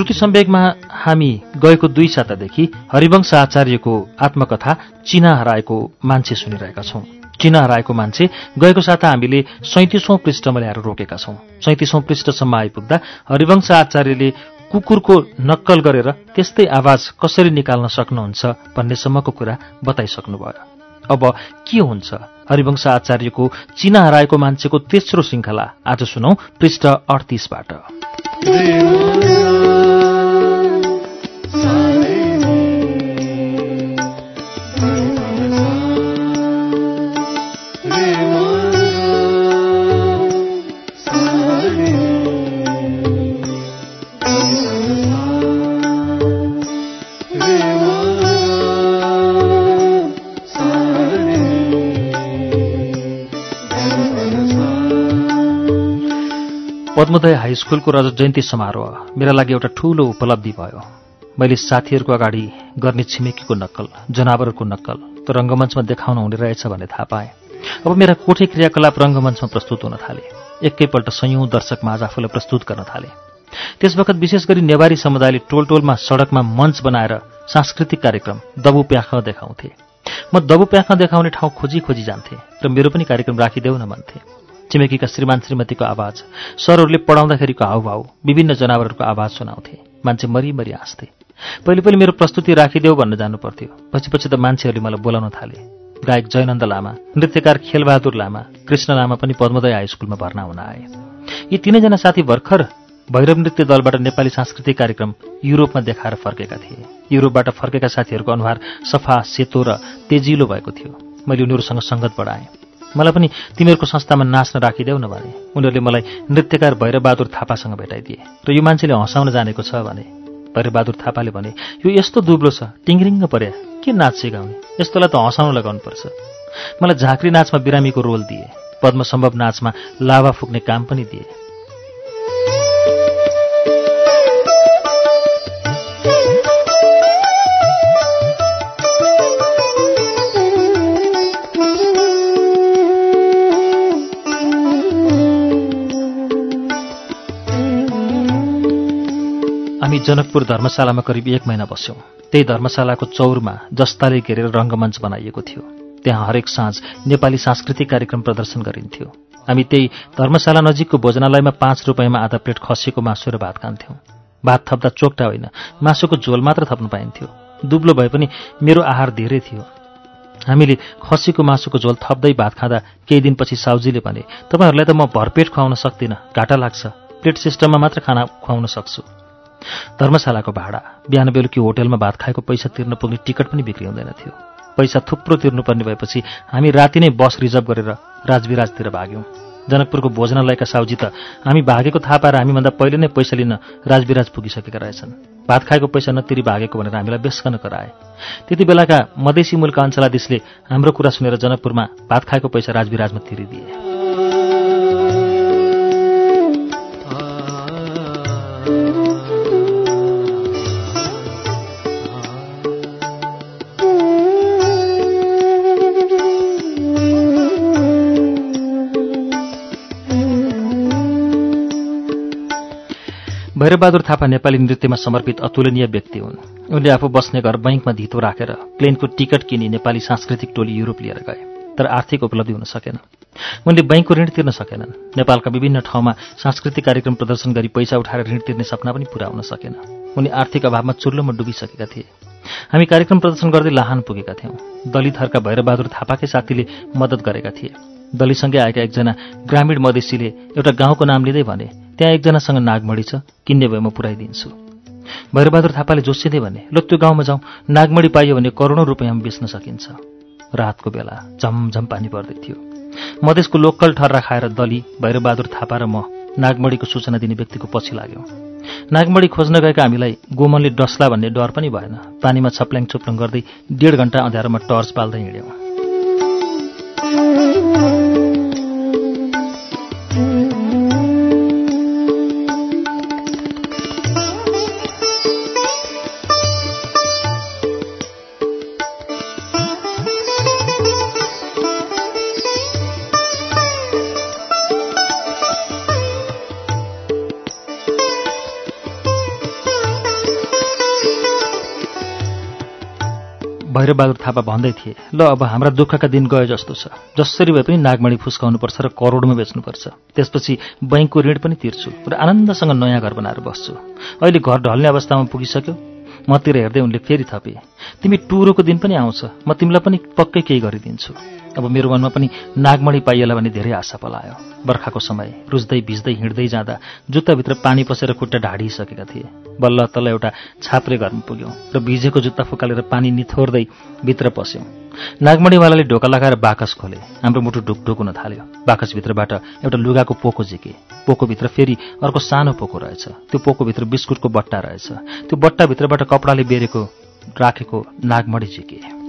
श्रुति सम्वेकमा हामी गएको दुई सातादेखि हरिवंश आचार्यको आत्मकथा चिना हराएको मान्छे सुनिरहेका छौं। चिना हराएको मान्छे गएको साता हामीले सैतिसौं पृष्ठमा ल्याएर रोकेका छौं। सैतिसौं पृष्ठसम्म आइपुग्दा हरिवंश आचार्यले कुकुरको नक्कल गरेर त्यस्तै आवाज कसरी निकाल्न सक्नुहुन्छ भन्नेसम्मको कुरा बताइसक्नुभयो। अब के हुन्छ? हरिवंश आचार्यको चिना हराएको मान्छेको तेस्रो श्रृङ्खला आज सुनौ पृष्ठ अडतिसबाट। पद्मोदय हाई स्कुलको रजत जयन्ती समारोह मेरा लागि एउटा ठूलो उपलब्धि भयो। मैले साथीहरूको अगाडि गर्ने छिमेकीको नक्कल जनावरहरूको नक्कल त रङ्गमञ्चमा देखाउन हुने रहेछ भन्ने थाहा पाएँ। अब मेरा कोठे क्रियाकलाप रङ्गमञ्चमा प्रस्तुत हुन थाले। एकैपल्ट संयौं दर्शकमा आज आफूलाई प्रस्तुत गर्न थाले। त्यस वखत विशेष गरी नेवारी समुदायले टोल टोलमा सडकमा मञ्च बनाएर सांस्कृतिक कार्यक्रम दबु प्याख देखाउँथे। म दबु प्याख देखाउने ठाउँ खोजी खोजी जान्थे र मेरो पनि कार्यक्रम राखिदेऊ न भन्थे। छिमेकीका श्रीमान श्रीमतीको आवाज सरहरूले पढाउँदाखेरिको हाउभाउ विभिन्न जनावरहरूको आवाज सुनाउँथे। मान्छे मरिमरि हाँस्थे। पहिले पहिले मेरो प्रस्तुति राखिदेऊ भन्न जानु पर्थ्यो पछि पछि त मान्छेहरूले मलाई बोलाउन थाले। गायक जयनन्द लामा नृत्यकार खेलबहादुर लामा कृष्ण लामा पनि पद्मोदय हाई स्कुलमा भर्ना हुन आए। यी तिनैजना साथी भर्खर भैरव नृत्य दलबाट नेपाली सांस्कृतिक कार्यक्रम युरोपमा देखाएर फर्केका थिए। युरोपबाट फर्केका साथीहरूको अनुहार सफा सेतो र तेजिलो भएको थियो। मैले उनीहरूसँग सङ्गत बढाएँ। मलाई पनि तिमीहरूको संस्थामा नाच्न राखिदेऊ न भने। उनीहरूले मलाई नृत्यकार भैरबहादुर थापासँग भेटाइदिए र यो मान्छेले हँसाउन जानेको छ भने। भैरबहादुर थापाले भने यो यस्तो दुब्लो छ टिङ्रिङ्ग पर्या के नाच सिकाउने? यस्तोलाई त हँसाउन लगाउनुपर्छ। मलाई झाँक्री नाचमा बिरामीको रोल दिए। पद्मसम्भव नाचमा लाभा फुक्ने काम पनि दिए। हामी जनकपुर धर्मशालामा करिब एक महिना बस्यौँ। त्यही धर्मशालाको चौरमा जस्ताले घेरेर रङ्गमञ्च बनाइएको थियो। त्यहाँ हरेक साँझ नेपाली सांस्कृतिक कार्यक्रम प्रदर्शन गरिन्थ्यो। हामी त्यही धर्मशाला नजिकको भोजनालयमा पाँच रुपियाँमा आधा प्लेट खसीको मासु र भात खान्थ्यौँ। भात थप्दा चोक्टा होइन मासुको झोल मात्र थप्न पाइन्थ्यो। दुब्लो भए पनि मेरो आहार धेरै थियो। हामीले खसीको मासुको झोल थप्दै भात खाँदा केही दिनपछि साउजीले भने तपाईँहरूलाई त म भरपेट खुवाउन सक्दिनँ घाटा लाग्छ। प्लेट सिस्टममा मात्र खाना खुवाउन सक्छु। धर्मशालाको भाडा बिहान बेलुकी होटेलमा भात खाएको पैसा तिर्न पुग्ने टिकट पनि बिक्री हुँदैन थियो। पैसा थुप्रो तिर्नुपर्ने भएपछि हामी राति नै बस रिजर्भ गरेर राजविराजतिर भाग्यौँ। जनकपुरको भोजनालयका साउजी त हामी भागेको थाहा पाएर हामीभन्दा पहिले नै पैसा लिन राजविराज पुगिसकेका रहेछन्। भात खाएको पैसा नतिरी भागेको भनेर हामीलाई बेसकन कराए। त्यति बेलाका मधेसी मूलका अञ्चलाधीशले हाम्रो कुरा सुनेर जनकपुरमा भात खाएको पैसा राजविराजमा तिरिदिए। भैरबहादुर थापा नेपाली नृत्यमा समर्पित अतुलनीय व्यक्ति हुन्। उनले आफू बस्ने घर बैङ्कमा धितो राखेर प्लेनको टिकट किनी नेपाली सांस्कृतिक टोली युरोप लिएर गए तर आर्थिक उपलब्धि हुन सकेन। उनले बैङ्कको ऋण तिर्न सकेनन्। नेपालका विभिन्न ठाउँमा सांस्कृतिक कार्यक्रम प्रदर्शन गरी पैसा उठाएर ऋण तिर्ने सपना पनि पुरा हुन सकेन। उनी आर्थिक अभावमा चुल्लोमा डुबिसकेका थिए। हामी कार्यक्रम प्रदर्शन गर्दै लाहान पुगेका थियौँ। दलितहरूका भैरबहादुर थापाकै साथीले मद्दत गरेका थिए। दलितसँगै आएका एकजना ग्रामीण मधेसीले एउटा गाउँको नाम लिँदै भने त्यहाँ एकजनासँग नागमढी छ किन्ने भए म पुऱ्याइदिन्छु। भैरबहादुर थापाले जोसिँदै भने ल त्यो गाउँमा जाउँ। नागमढी पाइयो भने करोडौँ रुपियाँमा बेच्न सकिन्छ। रातको बेला झमझम पानी पर्दै थियो। मधेसको लोकल ठर्रा खाएर दली भैरबहादुर थापा र म नागमढीको सूचना दिने व्यक्तिको पछि लाग्यौँ। नागमढी खोज्न गएका हामीलाई गोमनले डस्ला भन्ने डर पनि भएन। पानीमा छप्ल्याङ छुप्ल्याङ गर्दै डेढ घन्टा अँध्यारोमा टर्च पाल्दै हिँड्यौँ। भैरबहादुर थापा भन्दै थिए ल अब हाम्रा दुःखका दिन गए जस्तो छ। जसरी भए पनि नागमणी फुस्काउनुपर्छ र करोडमा बेच्नुपर्छ। त्यसपछि बैङ्कको ऋण पनि तिर्छु र आनन्दसँग नयाँ घर बनाएर बस्छु। अहिले घर ढल्ने अवस्थामा पुगिसक्यो। मतिर हेर्दै उनले फेरि थपे तिमी टुरोको दिन पनि आउँछ म तिमीलाई पनि पक्कै केही गरिदिन्छु। अब मेरो मनमा पनि नागमणी पाइएला भने धेरै आशा पलायो। बर्खाको समय रुच्दै भिज्दै हिँड्दै जाँदा जुत्ताभित्र पानी पसेर खुट्टा ढाडिसकेका थिए। बल्ल तल्ल एउटा छाप्रे घरमा पुग्यौँ र भिजेको जुत्ता फुकालेर पानी निथोर्दै भित्र पस्यौँ। नागमणीवालाले ढोका लगाएर बाकस खोले। हाम्रो मुटु ढुकढुक हुन थाल्यो। बाकसभित्रबाट एउटा लुगाको पोको झिके। पोकोभित्र फेरि अर्को सानो पोको रहेछ। त्यो पोकोभित्र बिस्कुटको बट्टा रहेछ। त्यो बट्टाभित्रबाट कपडाले बेरेको राखेको नागमणी झिके।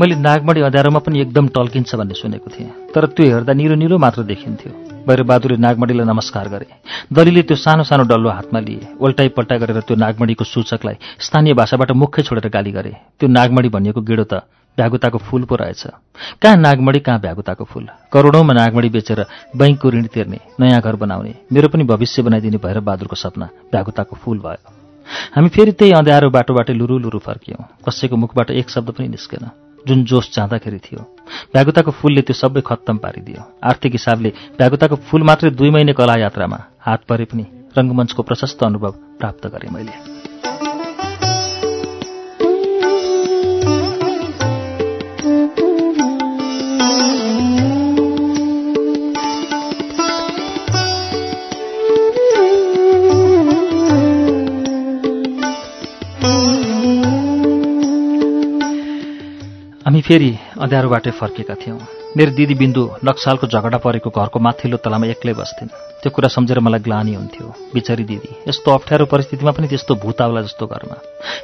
मैले नागमणी अँध्यारोमा पनि एकदम टल्किन्छ भन्ने सुनेको थिएँ। तर त्यो हेर्दा निलो निलो मात्र देखिन्थ्यो। भैरबहादुरले नागमणीलाई नमस्कार गरे। दलीले त्यो सानो सानो डल्लो हातमा लिए। उल्टाइ पल्टाइ गरेर त्यो नागमणीको सूचकलाई स्थानीय भाषाबाट मुख्य छोडेर गाली गरे। त्यो नागमणी भनिएको गेडो त भ्यागुताको फूल पो रहेछ। कहाँ नागमणी कहाँ भ्यागुताको फूल? करोडौँमा नागमणी बेचेर बैङ्कको ऋण तिर्ने नयाँ घर बनाउने मेरो पनि भविष्य बनाइदिने भैरबहादुरको सपना भ्यागुताको फूल भयो। हामी फेरि त्यही अँध्यारो बाटोबाटै लुरु लुरु फर्कियौँ। कसैको मुखबाट एक शब्द पनि निस्केन। जुन जोस जाँदाखेरि थियो। भ्यागुताको फूलले त्यो सबै खत्तम पारिदियो। आर्थिक हिसाबले भ्यागुताको फूल मात्रै दुई महिने कला यात्रामा हात परे पनि रङ्गमञ्चको प्रशस्त अनुभव प्राप्त गरेँ मैले। हामी फेरि अँध्यारोबाटै फर्केका थियौँ। मेरो दिदी बिन्दु नक्सालको झगडा परेको घरको माथिल्लो तलामा एक्लै बस्थिन्। त्यो कुरा सम्झेर मलाई ग्लानी हुन्थ्यो। बिचरी दिदी यस्तो अप्ठ्यारो परिस्थितिमा पनि त्यस्तो भूतावला जस्तो घरमा।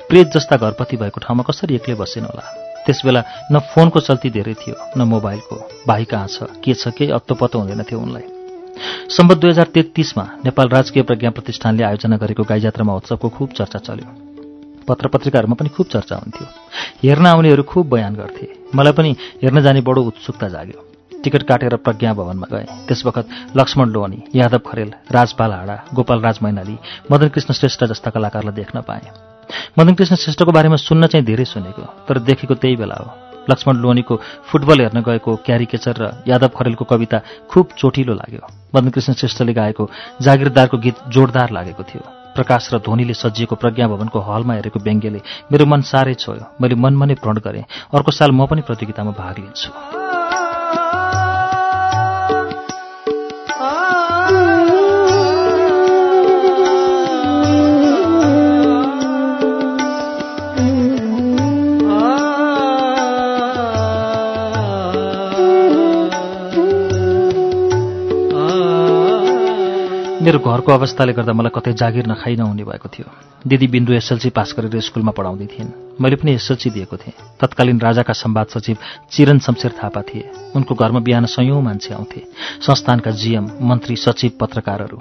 प्रेत जस्ता घरपति भएको ठाउँमा कसरी एक्लै बसिन् होला? त्यसबेला न फोनको चल्ती धेरै थियो न मोबाइलको। भाइ कहाँ छ? के छ? केही अत्तो हुँदैन थियो उनलाई। सम्बत दुई हजार तेत्तिसमा नेपाल राजकीय प्रज्ञा प्रतिष्ठानले आयोजना गरेको गाईजात्रा महोत्सवको खुब चर्चा चल्यो। पत्र पत्रिकाहरूमा पनि खुब चर्चा हुन्थ्यो। हेर्न आउनेहरू खुब बयान गर्थे। मलाई पनि हेर्न जाने बडो उत्सुकता जाग्यो। टिकट काटेर प्रज्ञा भवनमा गएँ। त्यस वखत लक्ष्मण लोहनी यादव खरेल राजपाल हाडा गोपाल राज मैनाली मदन कृष्ण श्रेष्ठ जस्ता कलाकारलाई देख्न पाएँ। मदन कृष्ण श्रेष्ठको बारेमा सुन्न चाहिँ धेरै सुनेको तर देखेको त्यही बेला हो। लक्ष्मण लोहनीको फुटबल हेर्न गएको क्यारिकेचर र यादव खरेलको कविता खुब चोटिलो लाग्यो। मदन कृष्ण श्रेष्ठले गाएको जागिरदारको गीत जोरदार लागेको थियो। प्रकाश र ध्वनिले सजिएको प्रज्ञा भवनको हलमा हेरेको व्यङ्ग्यले मेरो मन साह्रै छोयो। मैले मनमा नै प्रण गरेँ। अर्को साल म पनि प्रतियोगितामा भाग लिन्छु। मेरो घरको अवस्थाले गर्दा मलाई कतै जागिर नखाइ नहुने भएको थियो। दिदी बिन्दु एसएलसी पास गरेर स्कुलमा पढाउँदै थिइन्। मैले पनि एसएलसी दिएको थिएँ। तत्कालीन राजाका सम्वाद सचिव चिरन शमशेर थापा थिए। उनको घरमा बिहान सयौँ मान्छे आउँथे। संस्थानका जिएम मन्त्री सचिव पत्रकारहरू।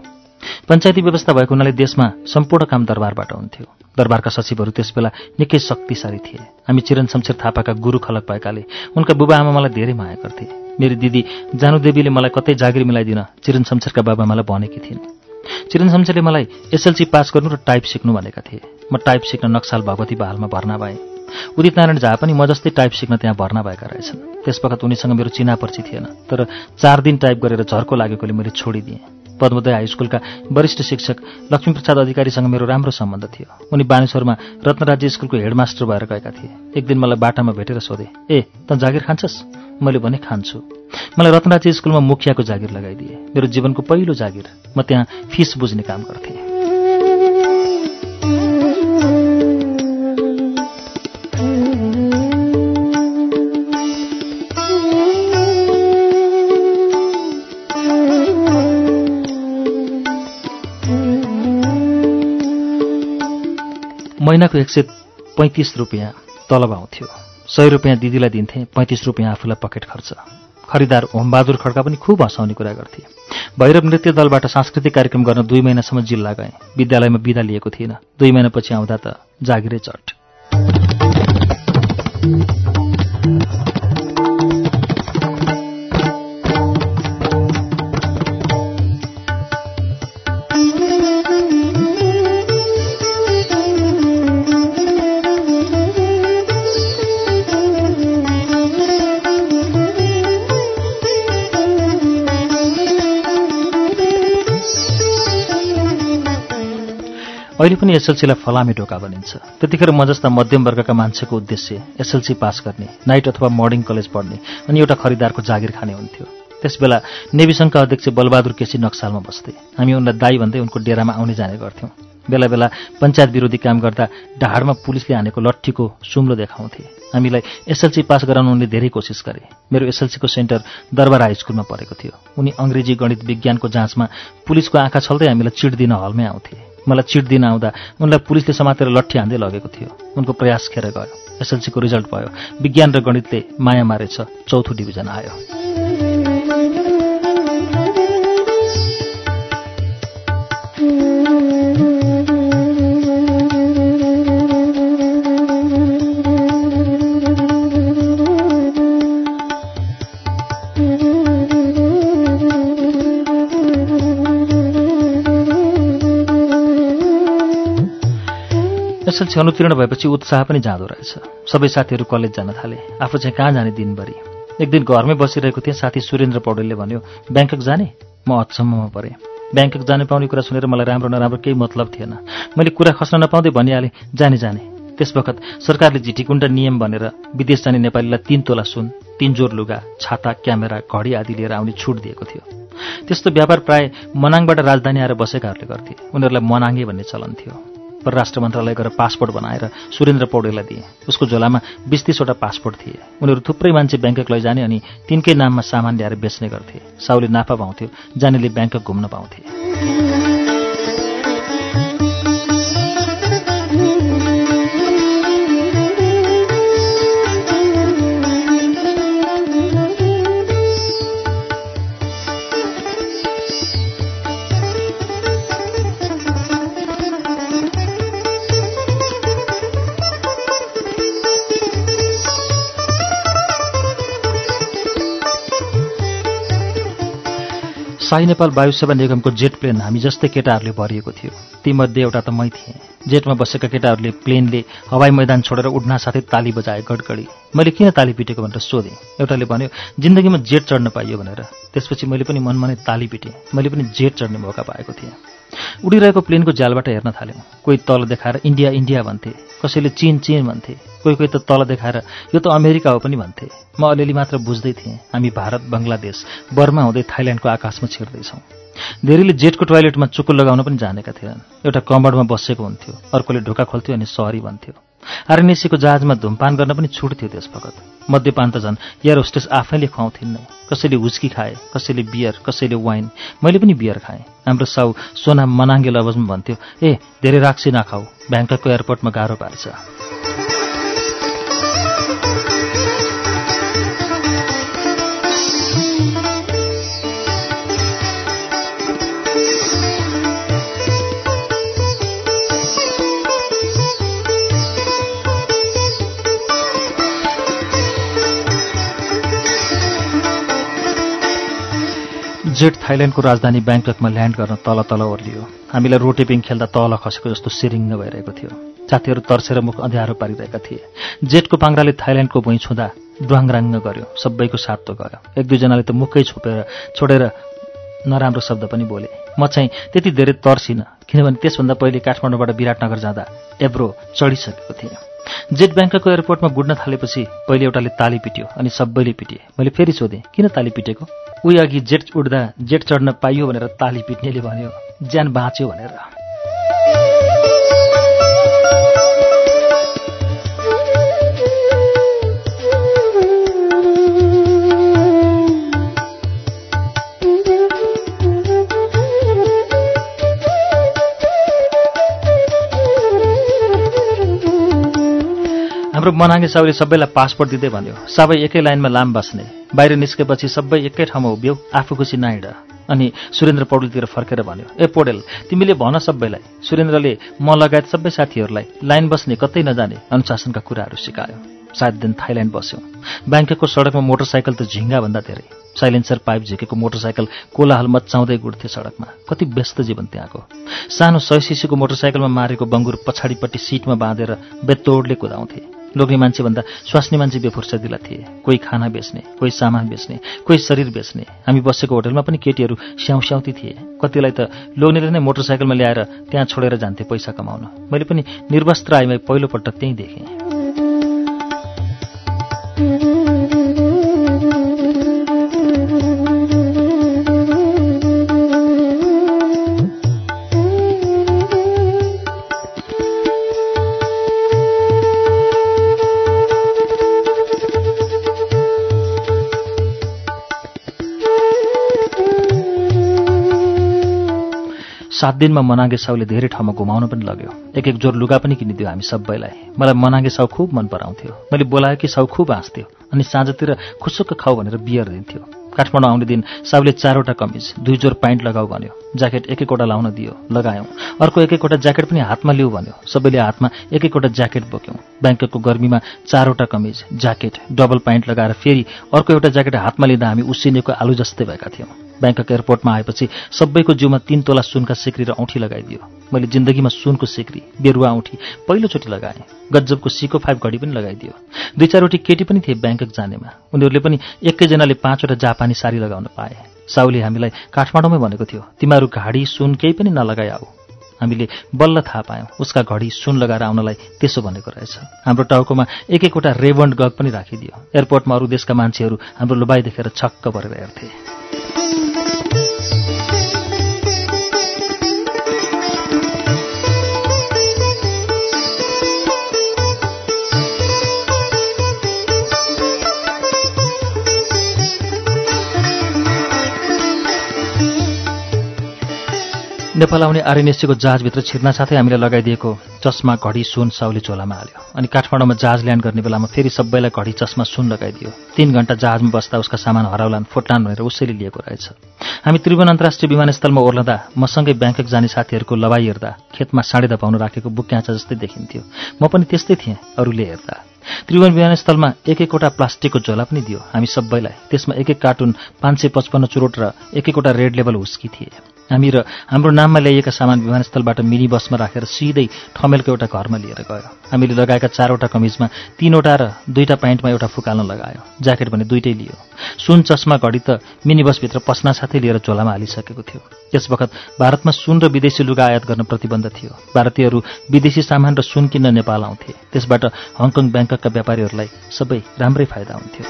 पञ्चायती व्यवस्था भएको हुनाले देशमा सम्पूर्ण काम दरबारबाट हुन्थ्यो। दरबारका सचिवहरू त्यसबेला निकै शक्तिशाली थिए। हामी चिरन शमशेर थापाका गुरु खलक भएकाले उनका बुबा आमा मलाई धेरै माया गर्थे। मेरी दिदी जानुदेवीले मलाई कतै जागिर मिलाइदिन। चिरन शमशेरका बाबामालाई भनेकी थिइन्। चिरन शमशेरले मलाई एसएलसी पास गर्नु र टाइप सिक्नु भनेका थिए। म टाइप सिक्न नक्साल भगवती बहालमा भर्ना भएँ। उदित नारायण झा पनि म जस्तै टाइप सिक्न त्यहाँ भर्ना भएका रहेछन्। त्यसवखत उनीसँग मेरो चिना पर्ची थिएन तर चार दिन टाइप गरेर झर्को लागेकोले मैले छोडिदिएँ। पद्मोदय हाई स्कुलका वरिष्ठ शिक्षक लक्ष्मीप्रसाद अधिकारीसँग मेरो राम्रो सम्बन्ध थियो। उनी बानेश्वरमा रत्नराज्य स्कुलको हेडमास्टर भएर गएका थिए। एक दिन मलाई बाटामा भेटेर सोधे ए त जागिर खान्छस्? मैले भने खान्छु। मलाई रत्नराज्य स्कुलमा मुखियाको जागिर लगाइदिए। मेरो जीवनको पहिलो जागिर म त्यहाँ फिस बुझ्ने काम गर्थेँ। महिनाको एक सय पैँतिस रुपियाँ तलब आउँथ्यो सय रुपियाँ दिदीलाई दिन्थेँ पैँतिस रुपियाँ आफूलाई पकेट खर्च। खरिदार होमबहादुर खड्का पनि खुब हँसाउने कुरा गर्थे। भैरव नृत्य दलबाट सांस्कृतिक कार्यक्रम गर्न दुई महिनासम्म जिल्ला गएँ। विद्यालयमा बिदा लिएको थिइनँ दुई महिनापछि आउँदा त जागिरै चट। अहिले पनि एसएलसीलाई फलामे ढोका भनिन्छ त्यतिखेर म जस्ता मध्यम वर्गका मान्छेको उद्देश्य एसएलसी पास गर्ने नाइट अथवा मर्निङ कलेज पढ्ने अनि एउटा खरिदारको जागिर खाने हुन्थ्यो। त्यसबेला नेवी सङ्घका अध्यक्ष बलबहादुर केसी नक्सालमा बस्थे। हामी उनलाई दाई भन्दै उनको डेरामा आउने जाने गर्थ्यौँ। बेला बेला पञ्चायत विरोधी काम गर्दा ढाडमा पुलिसले हानेको लट्ठीको सुम्लो देखाउँथे। हामीलाई एसएलसी पास गराउन उनले धेरै कोसिस गरे। मेरो एसएलसीको सेन्टर दरबार हाई स्कुलमा परेको थियो। उनी अङ्ग्रेजी गणित विज्ञानको जाँचमा पुलिसको आँखा छल्दै हामीलाई चिट दिन हलमै आउँथे। मलाई चिट दिन आउँदा उनलाई पुलिसले समातेर लट्ठी हान्दै लगेको थियो। उनको प्रयास खेर गयो। एसएलसीको रिजल्ट भयो। विज्ञान र गणितले माया मारेछ। चौथो डिभिजन आयो। एसएलसी अनुतीर्ण भएपछि उत्साह पनि जाँदो रहेछ। सबै साथीहरू कलेज जान थाले। आफू चाहिँ कहाँ जाने दिनभरि? एक दिन घरमै बसिरहेको थिएँ साथी सुरेन्द्र पौडेलले भन्यो ब्याङ्कक जाने? म अचम्ममा परेँ। ब्याङ्कक जाने पाउने कुरा सुनेर मलाई राम्रो नराम्रो केही मतलब थिएन। मैले कुरा खस्न नपाउँदै भनिहालेँ जाने जाने। त्यसवखत सरकारले झिटिकुण्ड नियम भनेर विदेश जाने नेपालीलाई तीन तोला सुन तीन जोर लुगा छाता क्यामेरा घडी आदि लिएर आउने छुट दिएको थियो। त्यस्तो व्यापार प्राय मनाङबाट राजधानी आएर बसेकाहरूले गर्थे। उनीहरूलाई मनाङ्गे भन्ने चलन थियो। परराष्ट्र मन्त्रालय गएर पासपोर्ट बनाएर सुरेन्द्र पौडेललाई दिए। उसको झोलामा बिस तिसवटा पासपोर्ट थिए। उनीहरू थुप्रै मान्छे ब्याङ्कक लैजाने अनि तिनकै नाममा सामान ल्याएर बेच्ने गर्थे। साउले नाफा पाउँथ्यो जानेले ब्याङ्कक घुम्न पाउँथे। शाही नेपाल वायुसेवा निगमको जेट प्लेन हामी जस्तै केटाहरूले भरिएको थियो। तीमध्ये एउटा त मै थिएँ। जेटमा बसेका केटाहरूले प्लेनले हवाई मैदान छोडेर उड्न साथै ताली बजाए गडगडी। मैले किन ताली पिटेको भनेर सोधेँ। एउटाले भन्यो जिन्दगीमा जेट चढ्न पाइयो भनेर। त्यसपछि मैले पनि मनमा नै ताली पिटेँ। मैले पनि जेट चढ्ने मौका पाएको थिएँ। उडिरहेको प्लेनको ज्यालबाट हेर्न थाल्यौँ कोही तल देखाएर इन्डिया इन्डिया भन्थे। कसैले चिन चिन भन्थे। कोही कोही त तल देखाएर यो त अमेरिका हो पनि भन्थे। म अलिअलि मात्र बुझ्दै थिएँ हामी भारत बङ्गलादेश बर्मा हुँदै थाइल्यान्डको आकाशमा छिर्दैछौँ। धेरैले जेटको टोयलेटमा चुकुल लगाउन पनि जानेका थिएनन्। एउटा कम्बर्डमा बसेको हुन्थ्यो। अर्कोले ढोका खोल्थ्यो अनि सहरी भन्थ्यो। आरएनएसीको जहाजमा धुमपान गर्न पनि छुट थियो त्यसवखत मध्यपान त झन् एयर होस्टेस आफैले खुवाउँथिन् नै। कसैले हुस्की खाए कसैले बियर कसैले वाइन। मैले पनि बियर खाएँ। हाम्रो साउ सोना मनाङ्गे लवजमा भन्थ्यो ए धेरै राक्सी नखाऊ। ब्याङ्ककको एयरपोर्टमा गाह्रो पार्छ। जेट थाइल्यान्डको राजधानी ब्याङ्ककमा ल्यान्ड गर्न तल तल ओर्लियो। हामीलाई रोटेपिङ खेल्दा तल खसेको जस्तो सिरिङ्ग भइरहेको थियो। साथीहरू तर्सेर मुख अँध्यारो पारिरहेका थिए। जेटको पाङ्राले थाइल्यान्डको भुइँ छुँदा ड्वाङराङ्ग गर्यो। सबैको सातो गयो। एक दुईजनाले त मुखै छोपेर छोडेर नराम्रो शब्द पनि बोले। म चाहिँ त्यति धेरै तर्सिनँ किनभने त्यसभन्दा पहिले काठमाडौँबाट विराटनगर जाँदा एब्रो चढिसकेको थिएँ। जेट ब्याङ्कको एयरपोर्टमा गुड्न थालेपछि पहिले एउटाले ताली पिट्यो अनि सबैले पिटे। मैले फेरि सोधेँ किन ताली पिटेको? उही अघि जेट उड्दा जेट चढ्न पाइयो भनेर ताली पिट्नेले भन्यो ज्यान बाँच्यो भनेर। हाम्रो मनाङ्गे साउले सबैलाई पासपोर्ट दिँदै भन्यो सबै एकै लाइनमा लाम बस्ने। बाहिर निस्केपछि सबै एकै ठाउँमा उभियो आफू खुसी नाइड। अनि सुरेन्द्र पौडेलतिर फर्केर भन्यो ए पौडेल तिमीले भन सबैलाई। सुरेन्द्रले म लगायत सबै साथीहरूलाई लाइन बस्ने कतै नजाने अनुशासनका कुराहरू सिकायो। सात दिन थाइल्यान्ड बस्यौँ। ब्याङ्कको सडकमा मोटरसाइकल त झिङ्गाभन्दा धेरै। साइलेन्सर पाइप झिकेको मोटरसाइकल कोलाहल मचाउँदै गुड्थे सडकमा। कति व्यस्त जीवन त्यहाँको। सानो सय सिसीको मोटरसाइकलमा मारेको बङ्गुर पछाडिपट्टि सिटमा बाँधेर बेतोडले कुदाउँथे। लोग्ने मान्छेभन्दा स्वास्नी मान्छे बेफुर्सदिला थिए। कोही खाना बेच्ने कोही सामान बेच्ने कोही शरीर बेच्ने। हामी बसेको होटलमा पनि केटीहरू स्याउ स्याउती थिए। कतिलाई त लोग्नेले नै मोटरसाइकलमा ल्याएर त्यहाँ छोडेर जान्थे पैसा कमाउन। मैले पनि निर्वस्त्र आइमै पहिलोपल्ट त्यहीँ देखेँ। सात दिनमा मनागे साउले धेरै ठाउँमा घुमाउन पनि लग्यो। एक एक जोर लुगा पनि किनिदियो हामी सबैलाई। मलाई मनागे साउ खुब मन पराउँथ्यो। मैले बोलायो कि साउ खुब हाँस्थ्यो अनि साँझतिर खुसुक्क खाऊ भनेर बियर दिन्थ्यो। काठमाडौँ आउने दिन साउले चारवटा कमिज दुई जोर प्यान्ट लगाऊ भन्यो। ज्याकेट एक एकवटा लाउन दियो लगायौँ। अर्को एक एकवटा ज्याकेट पनि हातमा लिऊ भन्यो। सबैले हातमा एक एकवटा ज्याकेट बोक्यौँ। ब्याङ्ककको गर्मीमा चारवटा कमिज ज्याकेट डबल प्यान्ट लगाएर फेरि अर्को एउटा ज्याकेट हातमा लिँदा हामी उसिनेको आलु जस्तै भएका थियौँ। ब्याङ्कक एयरपोर्टमा आएपछि सबैको जिउमा तीन तोला सुनका सिक्री र औँठी लगाइदियो। मैले जिन्दगीमा सुनको सिक्री बेरुवा औँठी पहिलोचोटि लगाएँ। गज्जबको सिको फाइभ घडी पनि लगाइदियो। दुई चारवटी केटी पनि थिए ब्याङ्कक जानेमा। उनीहरूले पनि एकैजनाले पाँचवटा जापानी साडी लगाउन पाए। साउले हामीलाई काठमाडौँमै भनेको थियो तिमीहरू घाडी सुन केही पनि नलगाइ आऊ। हामीले बल्ल थाहा पायौँ उसका घडी सुन लगाएर आउनलाई त्यसो भनेको रहेछ। हाम्रो टाउकोमा एक एकवटा रेबन्ड गग पनि राखिदियो। एयरपोर्टमा अरू देशका मान्छेहरू हाम्रो लुबाई देखेर छक्क परेर हेर्थे। नेपाल आउने आरएनएससीको जहाजभित्र छिर्न साथै हामीले लगाइदिएको चस्मा घडी सुन साउले झोलामा हाल्यो। अनि काठमाडौँमा जहाज ल्यान्ड गर्ने बेलामा फेरि सबैलाई घडी चस्मा सुन लगाइदियो। तीन घन्टा जहाजमा बस्दा उसका सामान हराउलान् फोटान भनेर उसैले लिएको रहेछ। हामी त्रिभुवन अन्तर्राष्ट्रिय विमानस्थलमा ओर्लँदा मसँगै ब्याङ्कक जाने साथीहरूको लवाई हेर्दा खेतमा साँडे दपाउन राखेको बुक्याँचा जस्तै देखिन्थ्यो। म पनि त्यस्तै थिएँ अरूले हेर्दा। त्रिभुवन विमानस्थलमा एक एकवटा प्लास्टिकको झोला पनि दियो। हामी सबैलाई त्यसमा एक एक कार्टुन पाँच सय पचपन्न चुरोट र एक एकवटा रेड लेभल हुस्की थिए। हामी र हाम्रो नाममा ल्याइएका सामान विमानस्थलबाट मिनी बसमा राखेर सिधै ठमेलको एउटा घरमा लिएर गयो। हामीले लगाएका चारवटा कमिजमा तीनवटा र दुईवटा प्यान्टमा एउटा फुकाल्न लगायो। ज्याकेट भने दुइटै लियो। सुन चस्मा घडी त मिनी बसभित्र पस्ना साथै लिएर झोलामा हालिसकेको थियो। त्यस बखत भारतमा सुन र विदेशी लुगा आयात गर्न प्रतिबन्ध थियो। भारतीयहरू विदेशी सामान र सुन किन्न नेपाल आउँथे। त्यसबाट हङकङ ब्याङ्ककका व्यापारीहरूलाई सबै राम्रै फाइदा हुन्थ्यो।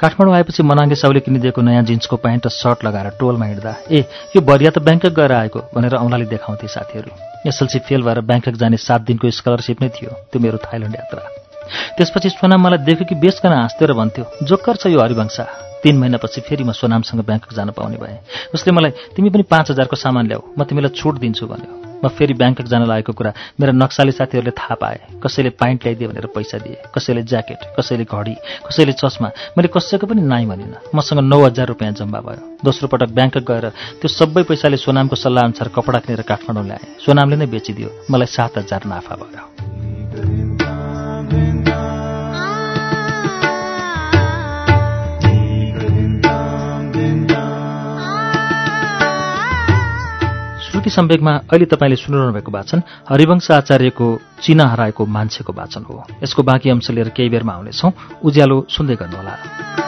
काठमाडौँ आएपछि मनाङ्गे साउले किनिदिएको नयाँ जिन्सको प्यान्ट र सर्ट लगाएर टोलमा हिँड्दा ए यो भरिया त ब्याङ्कक गएर आएको भनेर औँलाले देखाउँथे साथीहरू। एसएलसी फेल भएर ब्याङ्कक जाने सात दिनको स्कलरसिप नै थियो त्यो मेरो थाइल्यान्ड यात्रा। त्यसपछि सोनाम मलाई देख्यो कि बेचकन हाँस्थ्यो र भन्थ्यो जोक्कर छ यो हरिवंशा। तीन महिनापछि फेरि म सोनामसँग ब्याङ्कक जान पाउने भएँ। उसले मलाई तिमी पनि पाँच हजारको सामान ल्याऊ म तिमीलाई छुट दिन्छु भन्यो। म फेरि ब्याङ्कक जान लागेको कुरा मेरा नक्साली साथीहरूले थाहा पाए। कसैले पाइन्ट ल्याइदिए भनेर पैसा दिए कसैले ज्याकेट कसैले घडी कसैले चस्मा मैले कसैको पनि नाइ भनिनँ। मसँग नौ हजार रुपियाँ जम्मा भयो। दोस्रो पटक ब्याङ्कक गएर त्यो सबै पैसाले सोनामको सल्लाह अनुसार कपडा किनेर काठमाडौँ ल्याएँ। सोनामले नै बेचिदियो। मलाई सात हजार नाफा भयो। श्रुति सम्वेकमा अहिले तपाईँले सुनिरहनु भएको वाचन हरिवंश आचार्यको चिना हराएको मान्छेको वाचन हो। यसको बाँकी अंश लिएर केही बेरमा आउनेछौँ। उज्यालो सुन्दै गर्नुहोला।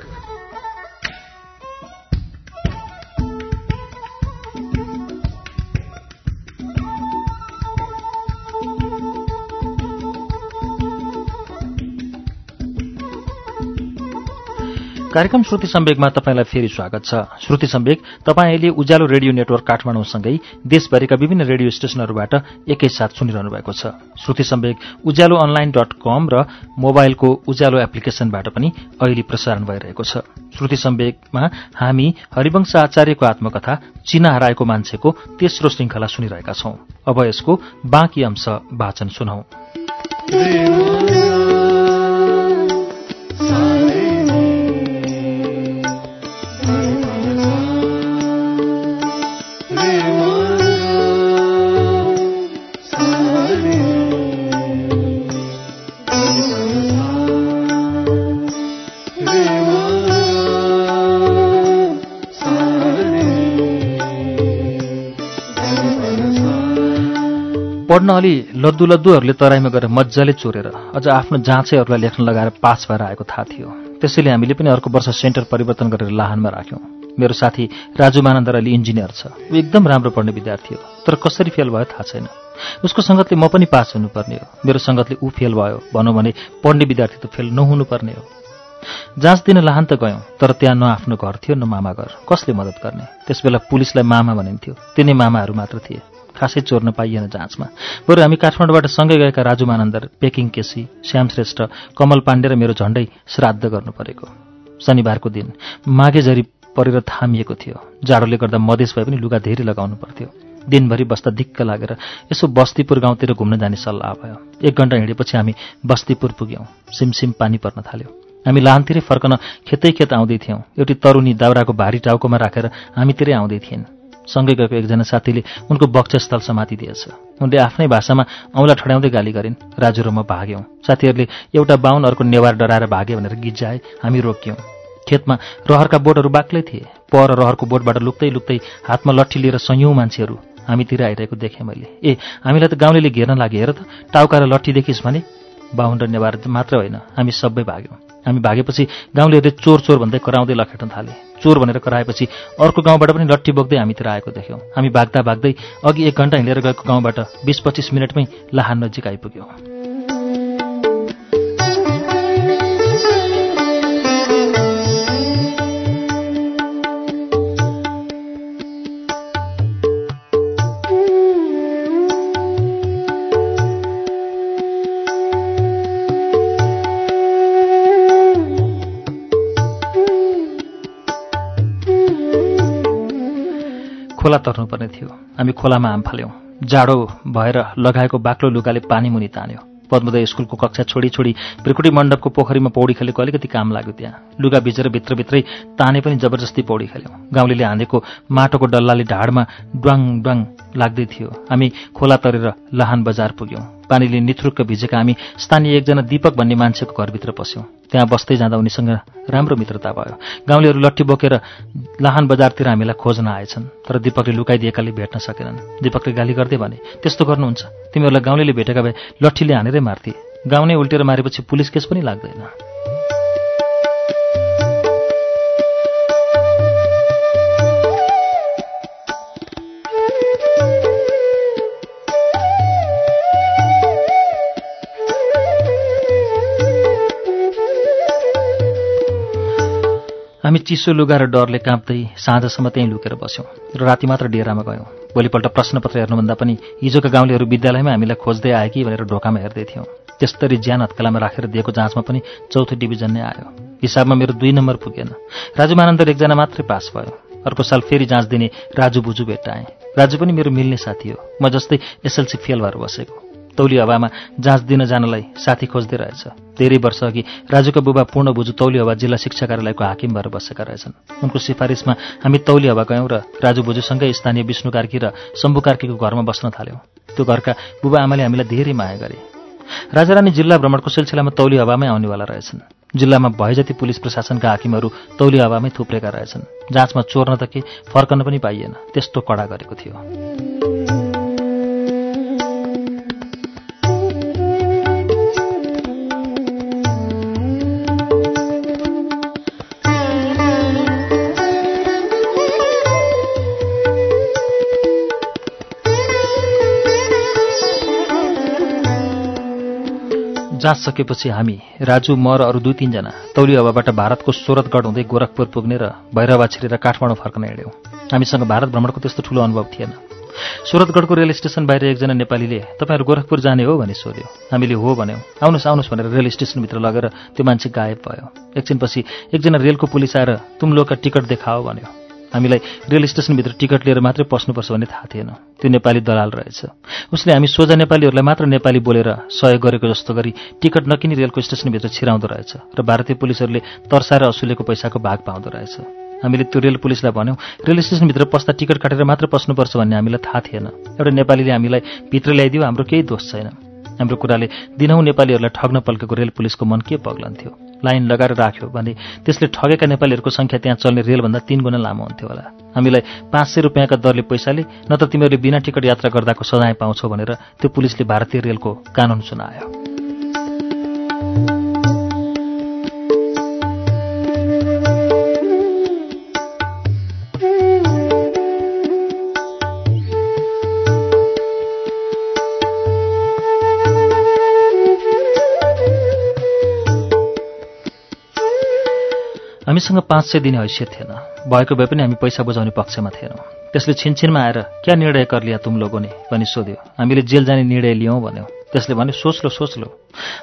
कार्यक्रम श्रुति सम्वेकमा तपाईँलाई फेरि स्वागत छ। श्रुति सम्वेक तपाईँ उज्यालो रेडियो नेटवर्क काठमाडौँसँगै देशभरिका विभिन्न रेडियो स्टेशनहरूबाट एकैसाथ सुनिरहनु भएको छ। श्रुति सम्वेक उज्यालो अनलाइन डट कम र मोबाइलको उज्यालो एप्लिकेशनबाट पनि अहिले प्रसारण भइरहेको छ। श्रुति सम्वेकमा हामी हरिवंश आचार्यको आत्मकथा चिना हराएको मान्छेको तेस्रो श्रृङ्खला सुनिरहेका छौं। अब यसको बाँकी अंश वाचन सुनौ। पढ्न अलि लद्दु लद्दुहरूले तराईमा गएर मजाले चोरेर अझ आफ्नो जाँचैहरूलाई लेख्न लगाएर पास भएर आएको थाहा थियो। त्यसैले हामीले पनि अर्को वर्ष सेन्टर परिवर्तन गरेर लाहानमा राख्यौँ। मेरो साथी राजु मानन्दर अलि इन्जिनियर छ। ऊ एकदम राम्रो पढ्ने विद्यार्थी हो तर कसरी फेल भयो थाहा छैन। उसको सङ्गतले म पनि पास हुनुपर्ने हो। मेरो सङ्गतले ऊ फेल भयो भनौँ भने पढ्ने विद्यार्थी त फेल नहुनुपर्ने हो। जाँच दिन लाहान त गयौँ तर त्यहाँ न आफ्नो घर थियो न मामा घर कसले मद्दत गर्ने? त्यसबेला पुलिसलाई मामा भनिन्थ्यो। तिनै मामाहरू मात्र थिए। खासै चोर्न पाइएन जाँचमा। बरु हामी काठमाडौँबाट सँगै गएका राजु मानन्दर पेकिङ केसी श्याम श्रेष्ठ कमल पाण्डे र मेरो झण्डै श्राद्ध गर्नु परेको शनिबारको दिन माघे झरी परेर थामिएको थियो। जाडोले गर्दा मधेस भए पनि लुगा धेरै लगाउनु पर्थ्यो। दिनभरि बस्दा दिक्क लागेर यसो बस्तीपुर गाउँतिर घुम्न जाने सल्लाह भयो। एक घन्टा हिँडेपछि हामी बस्तीपुर पुग्यौँ। सिमसिम पानी पर्न थाल्यो। हामी लाहानतिरै फर्कन खेतै खेत आउँदै थियौँ। एउटी तरुनी दाउराको भारी टाउकोमा राखेर हामीतिरै आउँदै थिइन्। सँगै गएको एकजना साथीले उनको वक्षस्थल समातिदिएछ। उनले आफ्नै भाषामा औँला ठड्याउँदै गाली गरिन्। राजु र म भाग्यौँ। साथीहरूले एउटा बाहुन अर्को नेवार डराएर भागे भनेर गिज्जाए हामी रोक्यौँ। खेतमा रहरका बोटहरू बाक्लै थिए। पर रहरको बोटबाट लुक्दै लुक्दै हातमा लट्ठी लिएर सयौँ मान्छेहरू हामीतिर आइरहेको देखेँ मैले। ए हामीलाई त गाउँले घेर्न लागि हेर त। टाउका र लट्ठी देखिस् भने। बाहुन र नेवार मात्र होइन हामी सबै भाग्यौँ। हामी भागेपछि गाउँलेहरूले चोर चोर भन्दै कराउँदै लखेट्न थाले। चोर भनेर कराएपछि अर्को गाउँबाट पनि लट्ठी बोक्दै हामीतिर आएको देख्यौँ। हामी भाग्दा भाग्दै अघि एक घन्टा हिँडेर गएको गाउँबाट बिस पच्चिस मिनटमै लाहान नजिक आइपुग्यौँ। खोला तर्नुपर्ने थियो। हामी खोलामा हाम फाल्यौँ। जाडो भएर लगाएको बाक्लो लुगाले पानी मुनि तान्यो। पद्मोदय स्कुलको कक्षा छोडी छोडी ब्रिकुटी मण्डपको पोखरीमा पौडी खेलेको अलिकति काम लाग्यो त्यहाँ। लुगा भिजेर भित्रभित्रै ताने पनि जबरजस्ती पौडी खेल्यौँ। गाउँले हानेको माटोको डल्लाले ढाडमा ड्वाङ ड्वाङ लाग्दै थियो। हामी खोला तरेर लाहान बजार पुग्यौँ। पानीले निथुरुक्क भिजेका हामी स्थानीय एकजना दीपक भन्ने मान्छेको घरभित्र पस्यौँ। त्यहाँ बस्दै जाँदा उनीसँग राम्रो मित्रता भयो। गाउँलेहरू लट्ठी बोकेर लाहान बजारतिर हामीलाई खोज्न आएछन् तर दिपकले लुकाइदिएकाले भेट्न सकेनन्। दिपकले गाली गर्दै भने त्यस्तो गर्नुहुन्छ? तिमीहरूलाई गाउँले भेटेका भए लट्ठीले हानेरै मार्थे। गाउँ नै उल्टेर मारेपछि पुलिस केस पनि लाग्दैन। हामी चिसो लुगा र डरले काँप्दै साँझसम्म त्यहीँ लुकेर बस्यौँ र राति मात्र डेरामा गयौँ। भोलिपल्ट प्रश्नपत्र हेर्नुभन्दा पनि हिजोका गाउँलेहरू विद्यालयमा हामीलाई खोज्दै आए कि भनेर ढोकामा हेर्दै थियौँ। त्यस्तरी ज्यान हत्कलामा राखेर दिएको जाँचमा पनि चौथो डिभिजन नै आयो। हिसाबमा मेरो दुई नम्बर पुगेन। राजु मानन्दर एकजना मात्रै पास भयो। अर्को साल फेरि जाँच दिने राजु बुजु भेट्टाएँ। राजु पनि मेरो मिल्ने साथी हो। म जस्तै एसएलसी फेल भएर बसेको। तौली हावामा जाँच दिन जानलाई साथी खोज्दै रहेछ। धेरै वर्ष अघि राजुका बुबा पूर्ण बुजु तौली हवा जिल्ला शिक्षा कार्यालयको हाकिम भएर बसेका रहेछन्। उनको सिफारिसमा हामी तौली हवा गयौँ र राजु बुजुसँगै स्थानीय विष्णु कार्की र शम्भु कार्कीको घरमा बस्न थाल्यौँ। त्यो घरका बुबा आमाले हामीलाई धेरै माया गरे। राजारानी जिल्ला भ्रमणको सिलसिलामा तौली हवामै आउनेवाला रहेछन्। जिल्लामा भए जति पुलिस प्रशासनका हाकिमहरू तौली हवामै थुप्रेका रहेछन्। जाँचमा चोर्न त के फर्कन पनि पाइएन। त्यस्तो कडा गरेको थियो। जाँच सकेपछि हामी राजु म र अरू दुई तिनजना तौली हवाबाट भारतको सोरतगढ हुँदै गोरखपुर पुग्ने र भैरवा छिरेर काठमाडौँ फर्कन हिँड्यौँ। हामीसँग भारत भ्रमणको त्यस्तो ठुलो अनुभव थिएन। सुरतगढको रेल स्टेसन बाहिर एकजना नेपालीले तपाईँहरू गोरखपुर जाने हो? भनी सोध्यो। हामीले हो भन्यौँ। आउनुहोस् आउनुहोस् भनेर रेल स्टेसनभित्र लगेर त्यो मान्छे गायब भयो। एकछिनपछि एकजना रेलको पुलिस आएर तुम लोगका टिकट देखाओ भन्यो। हामीलाई रेल स्टेसनभित्र टिकट लिएर मात्रै पस्नुपर्छ भन्ने थाहा थिएन। त्यो नेपाली दलाल रहेछ। उसले हामी सोझा नेपालीहरूलाई मात्र नेपाली बोलेर सहयोग गरेको जस्तो गरी टिकट नकिनी रेलको स्टेसनभित्र छिराउँदो रहेछ र भारतीय पुलिसहरूले तर्साएर असुलेको पैसाको भाग पाउँदो रहेछ। हामीले त्यो रेल पुलिसलाई भन्यौँ रेल स्टेसनभित्र पस्दा टिकट काटेर मात्र पस्नुपर्छ भन्ने हामीलाई थाहा थिएन। एउटा नेपालीले हामीलाई भित्र ल्याइदियो हाम्रो केही दोष छैन। हाम्रो कुराले दिनहुँ नेपालीहरूलाई ठग्न पल्केको रेल पुलिसको मन के पग्लन्थ्यो? लाइन लगाएर राख्यो भने त्यसले ठगेका नेपालीहरूको सङ्ख्या त्यहाँ चल्ने रेलभन्दा तीन गुणा लामो हुन्थ्यो होला। हामीलाई पाँच सय रुपियाँका दरले पैसाले न त तिमीहरूले बिना टिकट यात्रा गर्दाको सजाय पाउँछौ भनेर त्यो पुलिसले भारतीय रेलको कानुन सुनायो। हामीसँग पाँच सय दिने हैसियत थिएन। भएको भए पनि हामी पैसा बुझाउने पक्षमा थिएनौँ। त्यसले छिनछिनमा आएर क्या निर्णय कर लिया तुम लोगों भनी सोध्यो। हामीले जेल जाने निर्णय लियौँ भन्यौँ। त्यसले भन्यो सोच लो सोच लो।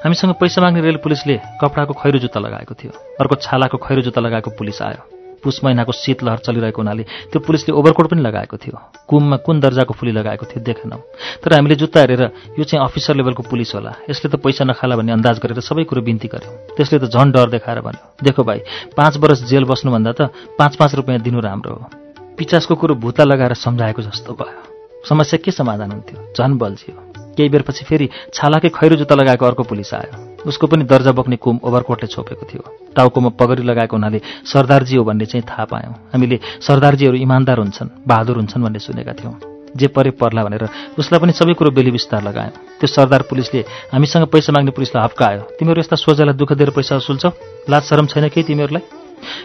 हामीसँग पैसा माग्ने रेल पुलिसले कपडाको खैरो जुत्ता लगाएको थियो। अर्को छालाको खैरो जुत्ता लगाएको पुलिस आयो। पुस महिनाको शीतलहर चलिरहेको हुनाले त्यो पुलिसले ओभरकोट पनि लगाएको थियो। कुममा कुन दर्जाको फुली लगाएको थियो देखेनौँ। तर हामीले जुत्ता हेरेर यो चाहिँ अफिसर लेभलको पुलिस होला। यसले त पैसा नखाला भन्ने अन्दाज गरेर सबै कुरो बिन्ती गर्यौँ। त्यसले त झन् डर देखाएर भन्यो देखो भाइ पाँच वर्ष जेल बस्नुभन्दा त पाँच पाँच रुपियाँ दिनु राम्रो हो। पिचासको कुरो भुता लगाएर सम्झाएको जस्तो भयो। समस्या के समाधान हुन्थ्यो? झन् बल्झियो। केही बेरपछि फेरि छालाकै खैरो जुत्ता लगाएको अर्को पुलिस आयो। उसको पनि दर्जा बोक्ने कुम ओभरकोटले छोपेको थियो। टाउकोमा पगरी लगाएको हुनाले सरदारजी हो भन्ने चाहिँ थाहा पायौँ। हामीले सरदारजीहरू इमान्दार हुन्छन् बहादुर हुन्छन् भन्ने सुनेका थियौँ। जे परे पर्ला भनेर उसलाई पनि सबै कुरो बेली विस्तार लगायौँ। त्यो सरदार पुलिसले हामीसँग पैसा माग्ने पुलिसलाई हप्कायो तिमीहरू यस्ता सोझालाई दुःख दिएर पैसा असुल्छौ लाज शरम छैन केही तिमीहरूलाई?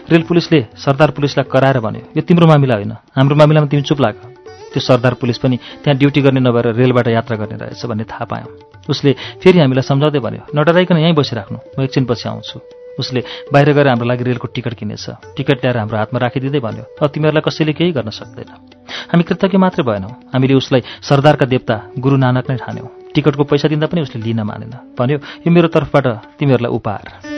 रेल पुलिसले सरदार पुलिसलाई कराएर भन्यो यो तिम्रो मामिला होइन। हाम्रो मामिलामा तिमी चुप लाग। त्यो सरदार पुलिस पनि त्यहाँ ड्युटी गर्ने नभएर रेलबाट यात्रा गर्ने रहेछ भन्ने थाहा पायौँ। उसले फेरि हामीलाई सम्झाउँदै भन्यो नडराइकन यहीँ बसिराख्नु म एकछिनपछि आउँछु। उसले बाहिर गएर हाम्रो लागि रेलको टिकट किनेछ। टिकट ल्याएर हाम्रो हातमा राखिदिँदै भन्यो अब तिमीहरूलाई कसैले केही गर्न सक्दैन। हामी कृतज्ञ मात्रै भएनौँ। हामीले उसलाई सरदारका देवता गुरु नानक नै ठान्यौँ। टिकटको पैसा दिँदा पनि उसले लिन मानेन। भन्यो यो मेरो तर्फबाट तिमीहरूलाई उपहार।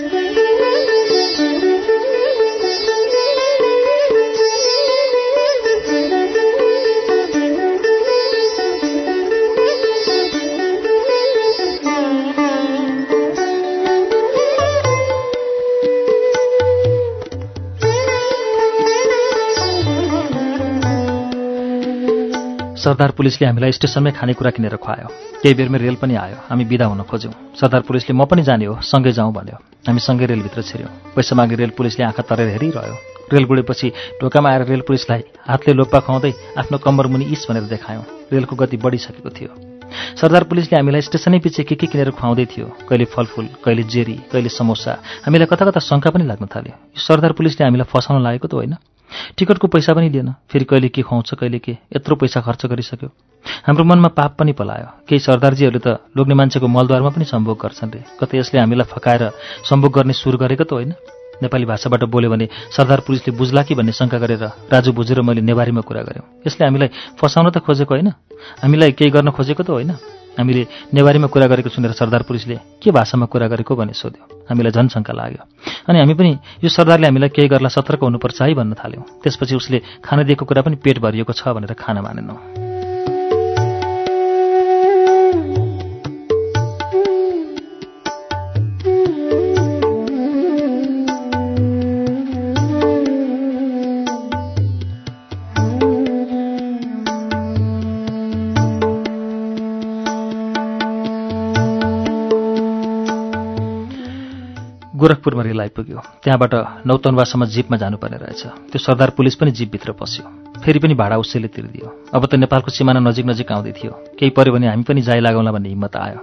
सरदार पुलिसले हामीलाई स्टेसनमै खानेकुरा किनेर खुवायो। केही बेरमै रेल पनि आयो। हामी बिदा हुन खोज्यौँ। सरदार पुलिसले म पनि जाने हो सँगै जाउँ भन्यो। हामी सँगै रेलभित्र छिर्यौँ। पैसा माग्ने रेल पुलिसले आँखा तरेर हेरिरह्यो। रेल गुडेपछि ढोकामा आएर रेल पुलिसलाई हातले लोप्पा खुवाउँदै आफ्नो कम्बर मुनि इस भनेर देखायौँ। रेलको गति बढिसकेको थियो। सरदार पुलिसले हामीलाई स्टेसनै पछि के के किनेर खुवाउँदै थियो? कहिले फलफुल कहिले जेरी कहिले समोसा। हामीलाई कता कता शङ्का पनि लाग्न थाल्यो। सरदार पुलिसले हामीलाई फसाउन लागेको त होइन। टिकटको पैसा पनि लिएन फेरि कहिले के खुवाउँछ कहिले के यत्रो पैसा खर्च गरिसक्यो। हाम्रो मनमा पाप पनि पलायो। केही सरदारजीहरूले त लोग्ने मान्छेको मलद्वारमा पनि सम्भोग गर्छन् रे। कतै यसले हामीलाई फकाएर सम्भोग गर्ने सुरु गरेको त होइन? नेपाली भाषाबाट बोल्यो भने सरदार पुलिसले बुझ्ला कि भन्ने शङ्का गरेर राजु बुझेर मैले नेवारीमा कुरा गऱ्यौँ यसले हामीलाई फसाउन त खोजेको होइन? हामीलाई केही गर्न खोजेको त होइन? हामीले नेवारीमा कुरा गरेको सुनेर सरदार पुलिसले के भाषामा कुरा गरेको भने सोध्यो। हामीलाई झन् शङ्का लाग्यो। अनि हामी पनि यो सरदारले हामीलाई केही गर्ला सतर्क हुनुपर्छ है भन्न थाल्यौँ। त्यसपछि उसले खाना दिएको कुरा पनि पेट भरिएको छ भनेर खाना मानेनौँ। गोरखपुरमा रेल आइपुग्यो त्यहाँबाट नौतनवासम्म जिपमा जानुपर्ने रहेछ। त्यो सरदार पुलिस पनि जिपभित्र पस्यो। फेरि पनि भाडा उसैले तिर्दियो। अब त नेपालको सिमाना नजिक नजिक आउँदै थियो। केही पऱ्यो भने हामी पनि जाइ लागौँला भन्ने हिम्मत आयो।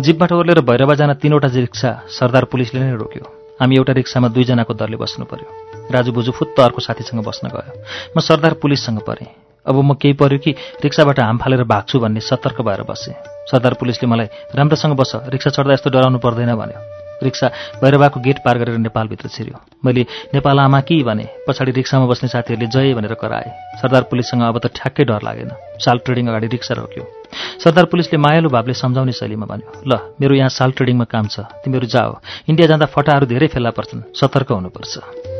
जिपबाट ओर्लेर भैरवा जान तिनवटा रिक्सा सरदार पुलिसले नै रोक्यो। हामी एउटा रिक्सामा दुईजनाको दरले बस्नु पर्यो। राजु बुजु फुत्त अर्को साथीसँग बस्न गयो। म सरदार पुलिससँग परेँ। अब म केही पर्यो कि रिक्साबाट हाम फालेर भाग्छु भन्ने सतर्क भएर बसेँ। सरदार पुलिसले मलाई राम्रोसँग बस। रिक्सा चढ्दा यस्तो डराउनु पर्दैन भन्यो। रिक्सा भैरवाको गेट पार गरेर नेपालभित्र छिर्यो। मैले नेपाल आमा कि? भने पछाडि रिक्सामा बस्ने साथीहरूले जय भनेर कराए। सरदार पुलिससँग अब त ठ्याक्कै डर लागेन। साल ट्रेडिङ अगाडि रिक्सा रोक्यो। सरदार पुलिसले मायालु भावले सम्झाउने शैलीमा भन्यो ल मेरो यहाँ साल ट्रेडिङमा काम छ तिमीहरू जाओ। इन्डिया जाँदा फटाहरू धेरै फेला पर्छन् सतर्क हुनुपर्छ।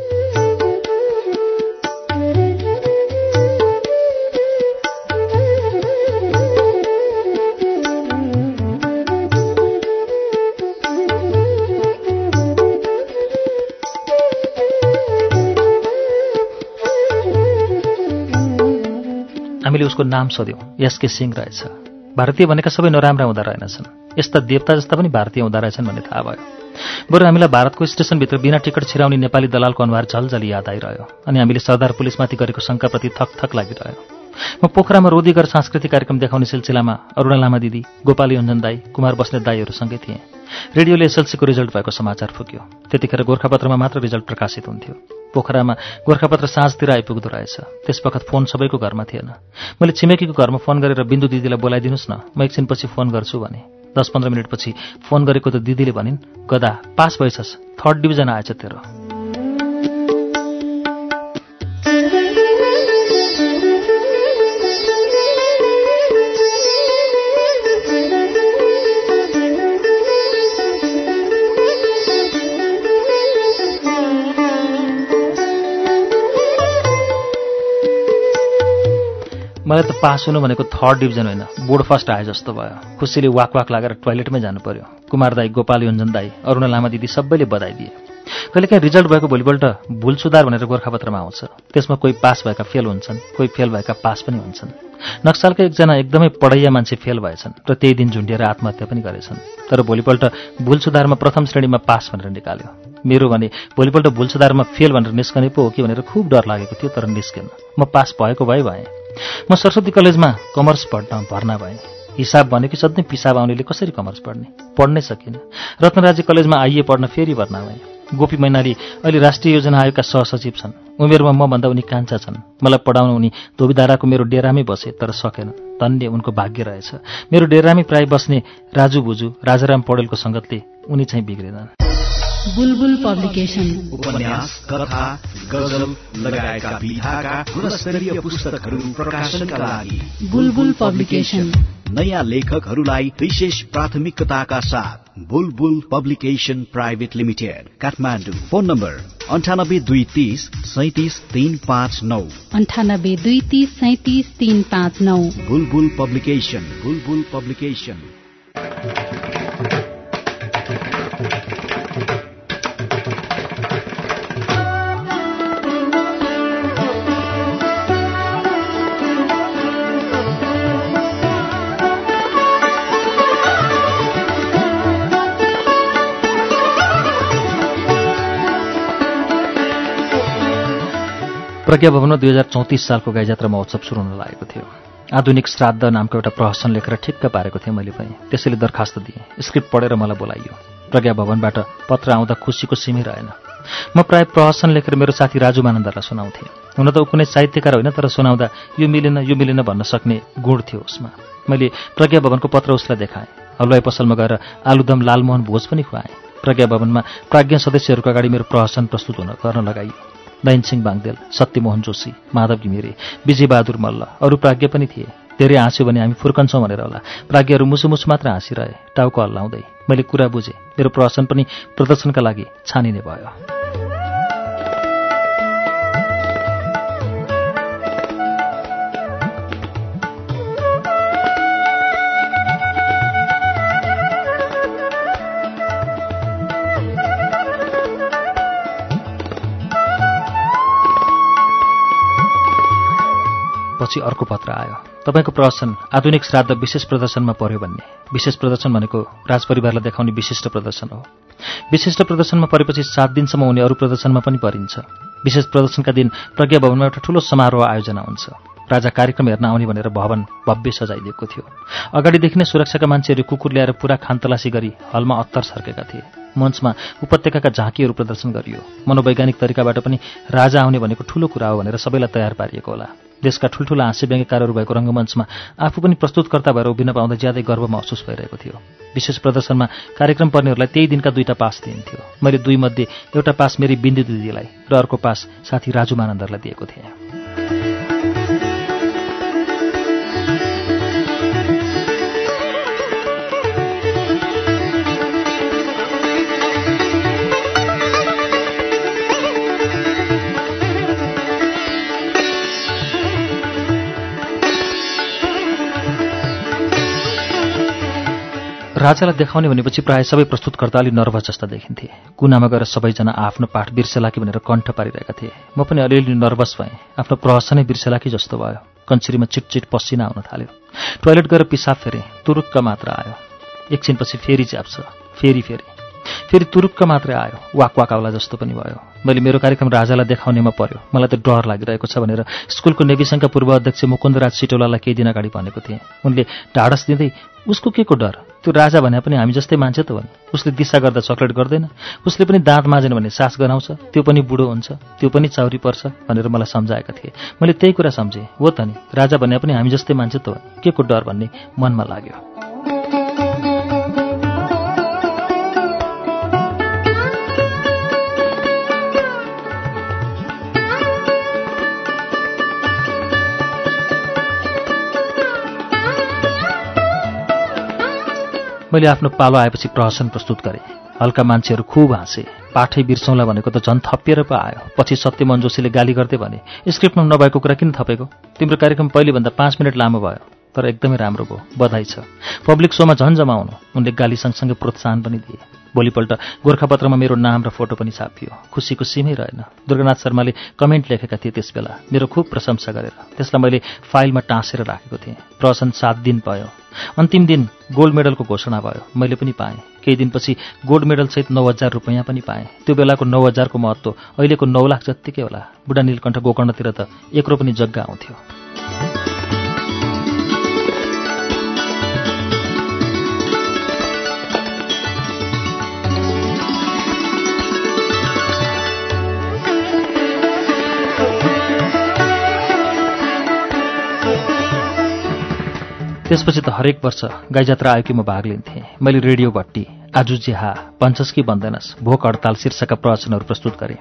हामीले उसको नाम सोध्यौँ। एसके सिंह रहेछ। भारतीय भनेका सबै नराम्रा हुँदा रहेनछन्। यस्ता देवता जस्ता पनि भारतीय हुँदो रहेछन् भन्ने थाहा भयो। बरु हामीलाई भारतको स्टेसनभित्र बिना टिकट छिराउने नेपाली दलालको अनुहार झलझली याद आइरह्यो अनि हामीले सरदार पुलिसमाथि गरेको शङ्काप्रति थक थक लागिरह्यो। म पोखरामा रोदीगर सांस्कृतिक कार्यक्रम देखाउने सिलसिलामा अरुणा लामा दिदी गोपाली अञ्जन दाई कुमार बस्ने दाईहरूसँगै थिएँ। रेडियोले एसएलसीको रिजल्ट भएको समाचार फुक्यो। त्यतिखेर गोर्खापत्रमा मात्र रिजल्ट प्रकाशित हुन्थ्यो। पोखरामा गोर्खापत्र साँझतिर आइपुग्दो रहेछ। त्यसवखत फोन सबैको घरमा थिएन। मैले छिमेकीको घरमा फोन गरेर बिन्दु दिदीलाई बोलाइदिनुहोस् न। म एकछिनपछि फोन गर्छु भने। दस पन्ध्र मिनटपछि फोन गरेको त दिदीले भनिन् गदा पास भएछस् थर्ड डिभिजन आएछ तेरो। मलाई त पास हुनु भनेको थर्ड डिभिजन होइन। बोर्ड फर्स्ट आयो जस्तो भयो। खुसीले वाक वाक लागेर टोइलेटमै जानु पर्यो कुमार दाई गोपाल योन्जन दाई अरुणा लामा दिदी सबैले बधाई दिए कहिलेकाहीँ रिजल्ट भएको भोलिपल्ट भुल सुधार भनेर गोर्खापत्रमा आउँछ। त्यसमा कोही पास भएका फेल हुन्छन् कोही फेल भएका पास पनि हुन्छन्। नक्सालका एकजना एकदमै पढैया मान्छे फेल भएछन् र त्यही दिन झुन्डिएर आत्महत्या पनि गरेछन्। तर भोलिपल्ट भुल सुधारमा प्रथम श्रेणीमा पास भनेर निकाल्यो। मेरो भने भोलिपल्ट भुल सुधारमा फेल भनेर निस्कने पो हो कि? भनेर खुब डर लागेको थियो तर निस्केन। म पास भएको भए भएँ। म सरस्वती कलेजमा कमर्स पढ्न भर्ना भएँ। हिसाब भनेको सधैँ पिसाब आउनेले कसरी कमर्स पढ्ने? पढ्नै सकिनँ। रत्नराजी कलेजमा आइए पढ्न फेरि भर्ना भएँ। गोपी मैनाली अहिले राष्ट्रिय योजना आयोगका सहसचिव छन्। उमेरमा मभन्दा उनी कान्छा छन्। मलाई पढाउन उनी धोबीधाराको मेरो डेरामै बसे तर सकेन। धन्य उनको भाग्य रहेछ। मेरो डेरामै प्राय बस्ने राजु बुजु राजाराम पौडेलको सङ्गतले उनी चाहिँ बिग्रेनन् बुलबुल पब्लिकेशन उपन्यास कथा गजल लगायतका विधाका गुणस्तरीय पुस्तकहरू प्रकाशनका लागि बुलबुल पब्लिकेशन नयाँ लेखकहरूलाई विशेष प्राथमिकताका साथ Bulbul publication private limited Kathmandu. Phone number अन्ठानब्बे दुई तिस सैतिस तिन पाँच नौ। अन्ठानब्बे दुई तिस सैतिस तिन पाँच नौ। बुलबुल पब्लिकेशन बुलबुल पब्लिकेशन प्रज्ञा भवनमा दुई हजार चौतिस सालको गाईजात्रा महोत्सव सुरु हुन लागेको थियो। आधुनिक श्राद्ध नामको एउटा प्रहसन लेखेर ठिक्क पारेको थिएँ मैले पनि। त्यसैले दरखास्त दिएँ। स्क्रिप्ट पढेर मलाई बोलाइयो। प्रज्ञा भवनबाट पत्र आउँदा खुसीको सिमी रहेन। म प्राय प्रहसन लेखेर मेरो साथी राजु मानन्दरलाई सुनाउँथेँ। हुन त ऊ कुनै साहित्यकार होइन तर सुनाउँदा यो मिलेन यो मिलेन भन्न सक्ने गुण थियो उसमा। मैले प्रज्ञा भवनको पत्र उसलाई देखाएँ। हलवाई पसलमा गएर आलुदम लालमोहन भोज पनि खुवाएँ। प्रज्ञा भवनमा प्राज्ञ सदस्यहरूको अगाडि मेरो प्रहसन प्रस्तुत हुन गर्न लगाइयो। सिंह बाङदेल सत्यमोहन जोशी माधव घिमिरे विजयबहादुर मल्ल अरू प्राज्ञ पनि थिए। धेरै हाँस्यो भने हामी फुर्कन्छौँ भनेर होला। प्राज्ञहरू मुसुमुसु मात्र हाँसिरहे टाउको हल्लाउँदै। मैले कुरा बुझेँ मेरो प्रहसन पनि प्रदर्शनका लागि छानिने भयो। पछि अर्को पत्र आयो। तपाईँको प्रदर्शन आधुनिक श्राद्ध विशेष प्रदर्शनमा पर्यो भन्ने। विशेष प्रदर्शन भनेको राजपरिवारलाई देखाउने विशिष्ट प्रदर्शन हो। विशिष्ट प्रदर्शनमा परेपछि सात दिनसम्म उनी अरू प्रदर्शनमा पनि परिन्छ। विशेष प्रदर्शनका दिन प्रज्ञा भवनमा एउटा ठूलो समारोह आयोजना हुन्छ। राजा कार्यक्रम हेर्न आउने भनेर भवन भव्य सजाइदिएको थियो। अगाडिदेखि नै सुरक्षाका मान्छेहरू कुकुर ल्याएर पुरा खानतलासी गरी हलमा अत्तर सर्केका थिए। मञ्चमा उपत्यकाका झाँकीहरू प्रदर्शन गरियो। मनोवैज्ञानिक तरिकाबाट पनि राजा आउने भनेको ठूलो कुरा हो भनेर सबैलाई तयार पारिएको होला। देशका ठुल्ठुला हाँस्य व्यङ्ग्यकारहरू भएको रङ्गमञ्चमा आफू पनि प्रस्तुतकर्ता भएर उभिन पाउँदा ज्यादै गर्व महसुस भइरहेको थियो। विशेष प्रदर्शनमा कार्यक्रम पर्नेहरूलाई त्यही दिनका दुईटा पास दिइन्थ्यो। मैले दुई मध्ये एउटा पास मेरी बिन्दु दिदीलाई र अर्को पास साथी राजु मानन्दरलाई दिएको थिएँ। राजालाई देखाउने भनेपछि प्रायः सबै प्रस्तुतकर्ता अलि नर्भस जस्ता देखिन्थे। कुनामा गएर सबैजना आफ्नो पाठ बिर्सेला कि भनेर कण्ठ पारिरहेका थिए। म पनि अलिअलि नर्भस भएँ। आफ्नो प्रहसनै बिर्सेला कि जस्तो भयो। कञ्चिरीमा चिटचिट पसिना आउन थाल्यो। टोयलेट गएर पिसाब फेरेँ। तुरुक्क मात्र आयो। एकछिनपछि फेरि च्याप्छ। फेरि फेरि। फेरि तुरुक्क मात्रै आयो। वाक वाक आउला जस्तो पनि भयो। मैले मेरो कार्यक्रम राजालाई देखाउनेमा पर्यो। मलाई त डर लागिरहेको छ भनेर स्कुलको नेभी सङ्घका पूर्व अध्यक्ष मुकुन्दराज सिटोलालाई केही दिन अगाडि भनेको थिएँ। उनले ढाडस दिँदै उसको के को डर? त्यो राजा भने पनि हामी जस्तै मान्छे त भने उसले दिशा गर्दा चक्लेट गर्दैन। उसले पनि दाँत माझेन भने सास गनाउँछ। त्यो पनि बुढो हुन्छ। त्यो पनि चाउरी पर्छ भनेर मलाई सम्झाएका थिए। मैले त्यही कुरा सम्झेँ। हो त नि राजा भने पनि हामी जस्तै मान्छे त भने के को डर भन्ने मनमा लाग्यो। मैले आफ्नो पालो आएपछि प्रहसन प्रस्तुत गरेँ। हल्का मान्छेहरू खुब हाँसे। पाठै बिर्सौँला भनेको त झन् थपिएर पो आयो। पछि सत्यमन जोशीले गाली गर्दै भने स्क्रिप्टमा नभएको कुरा किन थपेको? तिम्रो कार्यक्रम पहिलेभन्दा पाँच मिनट लामो भयो। तर एकदमै राम्रो भयो। बधाई छ। पब्लिक सोमा झन् जमाउनु। उनले गाली सँगसँगै प्रोत्साहन पनि दिए। भोलिपल्ट गोर्खापत्रमा मेरो नाम र फोटो पनि छापियो। खुसीको सीमै रहेन। दुर्गानाथ शर्माले कमेन्ट लेखेका थिए त्यसबेला। मेरो खुब प्रशंसा गरेर। त्यसलाई मैले फाइलमा टाँसेर राखेको थिएँ। प्रहसन सात दिन भयो। अन्तिम दिन गोल्ड मेडलको घोषणा भयो। मैले पनि पाएँ। केही दिनपछि गोल्ड मेडलसहित नौ हजार रुपियाँ पनि पाएँ। त्यो बेलाको नौ हजारको महत्त्व अहिलेको नौ लाख जत्तिकै होला। बुढा नीलकण्ठ गोकर्णतिर त एक्रो पनि जग्गा आउँथ्यो। त्यसपछि त हरेक वर्ष गाई जात्रा म भाग लिन्थेँ। मैले रेडियो भट्टी आजु जेहा भन्छस् कि भन्दैनस् भोक हडताल शीर्षकका प्रवचनहरू प्रस्तुत गरेँ।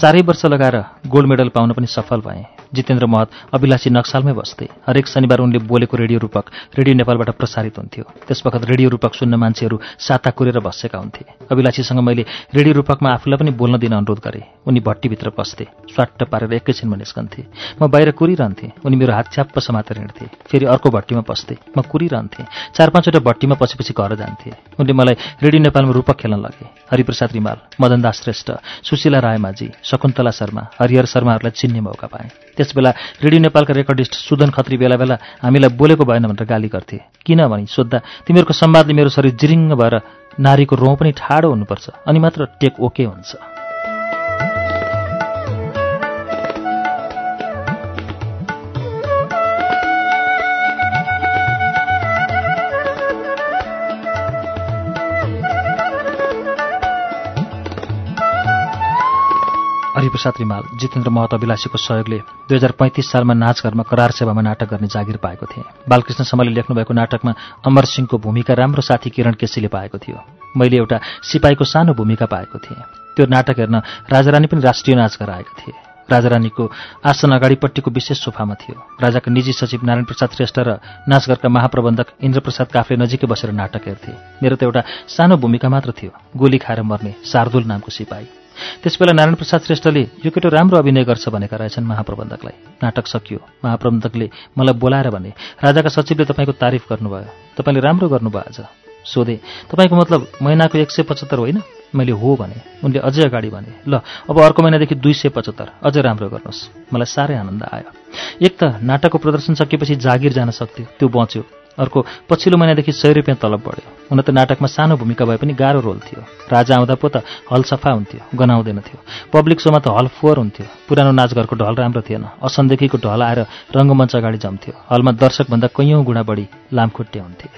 चारै वर्ष लगाएर गोल्ड मेडल पाउन पनि सफल भएँ। जितेन्द्र महत अभिलाषी नक्सालमै बस्थे। हरेक शनिबार उनले बोलेको रेडियो रूपक रेडियो नेपालबाट प्रसारित हुन्थ्यो। त्यसवखत रेडियो रूपक सुन्न मान्छेहरू साता कुरेर बसेका हुन्थे। अभिलाषीसँग मैले रेडियो रूपकमा आफूलाई पनि बोल्न दिन अनुरोध गरेँ। उनी भट्टीभित्र पस्थे। स्वाट्ट पारेर एकैछिनमा निस्कन्थे। म बाहिर कुरिरहन्थेँ। उनी मेरो हात च्याप्प समातेर हिँड्थे। फेरि अर्को भट्टीमा पस्थे। म कुरिरहन्थेँ। चार पाँचवटा भट्टीमा पछिपछि घर जान्थे। उनले मलाई रेडियो नेपालमा रूपक खेल्न लगे। हरिप्रसाद रिमाल मदनदास श्रेष्ठ सुशीला रायमाझी शकुन्तला शर्मा हरिहर शर्माहरूलाई चिन्ने मौका पाएँ। त्यसबेला रेडियो नेपालका रेकर्डिस्ट सुदन खत्री बेला बेला हामीलाई बोलेको भएन भनेर गाली गर्थे। किनभने सोद्धा तिमीहरूको संवादले मेरो शरीर जिरिङ्ग भएर नारीको रौँ पनि ठाडो हुनुपर्छ अनि मात्र टेक ओके हुन्छ। हरिप्रसाद रिमाल जितेन्द्र महत अभिलाषीको सहयोगले दुई हजार पैँतिस सालमा नाचघरमा करार सेवामा नाटक गर्ने जागिर पाएको थिएँ। बालकृष्ण समले लेख्नुभएको नाटकमा अमर सिंहको भूमिका राम्रो साथी किरण केसीले पाएको थियो। मैले एउटा सिपाहीको सानो भूमिका पाएको थिएँ। त्यो नाटक हेर्न राजारानी पनि राष्ट्रिय नाचघर आएका थिए। राजारानीको आसन अगाडिपट्टिको विशेष सोफामा थियो। राजाका निजी सचिव नारायण प्रसाद श्रेष्ठ र नाचघरका महाप्रबन्धक इन्द्रप्रसाद काफले नजिकै बसेर नाटक हेर्थे। मेरो त एउटा सानो भूमिका मात्र थियो। गोली खाएर मर्ने शार्दुल नामको सिपाही। त्यसबेला नारायण प्रसाद श्रेष्ठले यो केटो राम्रो अभिनय गर्छ भनेका रहेछन् महाप्रबन्धकलाई। नाटक सकियो। महाप्रबन्धकले मलाई बोलाएर भने राजाका सचिवले तपाईँको तारिफ गर्नुभयो। तपाईँले राम्रो गर्नुभयो आज। सोधे तपाईँको मतलब महिनाको एक सय पचहत्तर होइन? मैले हो भने उनले अझै अगाडि भने ल अब अर्को महिनादेखि दुई सय पचहत्तर। अझै राम्रो गर्नुहोस्। मलाई साह्रै आनन्द आयो। एक त नाटकको प्रदर्शन सकिएपछि जागिर जान सक्थ्यो। त्यो बच्यो। अर्को पछिल्लो महिनादेखि सय रुपियाँ तलब बढ्यो। हुन त नाटकमा सानो भूमिका भए पनि गाह्रो रोल थियो। राजा आउँदा पो त हल सफा हुन्थ्यो गनाउँदैन थियो। पब्लिक सोमा त हल फोहोर हुन्थ्यो। पुरानो नाचघरको ढल राम्रो थिएन। असनदेखिको ढल आएर रङ्गमञ्च अगाडि जम्थ्यो। हलमा दर्शकभन्दा कैयौँ गुणा बढी लामखुट्टे हुन्थे।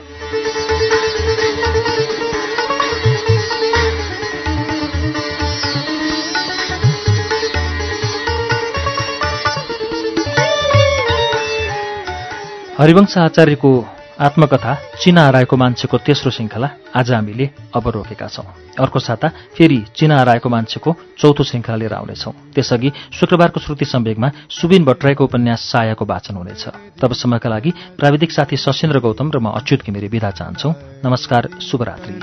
हरिवंश आचार्यको आत्मकथा चिना हराएको मान्छेको तेस्रो श्रृङ्खला आज हामीले अब रोकेका छौँ अर्को साता फेरि चिना हराएको मान्छेको चौथो श्रृङ्खला लिएर आउनेछौँ त्यसअघि शुक्रबारको श्रुति सम्वेगमा सुबिन भट्टराईको उपन्यास सायाको वाचन हुनेछ तबसम्मका लागि प्राविधिक साथी सशेन्द्र गौतम र म अच्युत घिमिरे विदा चाहन्छौ नमस्कार शुभरात्रि